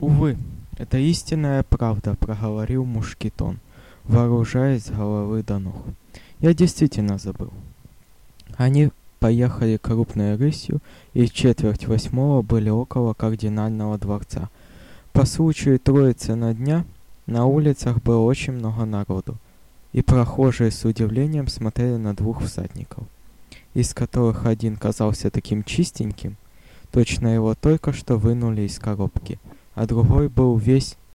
Увы, это истинная правда, проговорил Мушкетон, вооружаясь с головы до ног. Я действительно забыл. Они поехали крупной рысью и четверть восьмого были около кардинального дворца. По случаю троицы на дня на улицах было очень много народу, и прохожие с удивлением смотрели на двух всадников, из которых один казался таким чистеньким, точно его только что вынули из коробки – а другой был весь